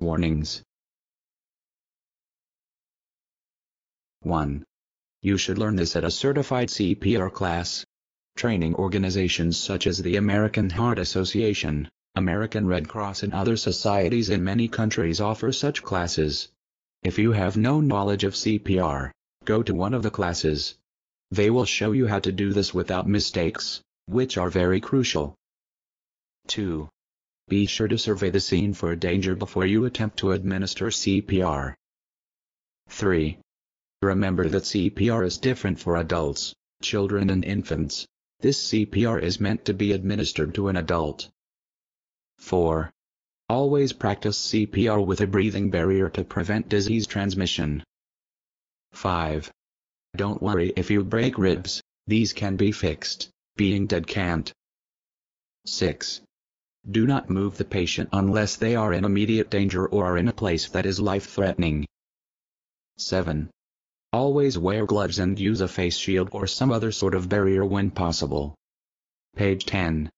Warnings 1. You should learn this at a certified CPR class. Training organizations such as the American Heart Association, American Red Cross and other societies in many countries offer such classes. If you have no knowledge of CPR, go to one of the classes. They will show you how to do this without mistakes, which are very crucial. 2. Be sure to survey the scene for danger before you attempt to administer CPR. 3. Remember that CPR is different for adults, children and infants. This CPR is meant to be administered to an adult. 4. Always practice CPR with a breathing barrier to prevent disease transmission. 5. Don't worry if you break ribs, these can be fixed, being dead can't. 6. Do not move the patient unless they are in immediate danger or are in a place that is life-threatening. 7. Always wear gloves and use a face shield or some other sort of barrier when possible. Page 10.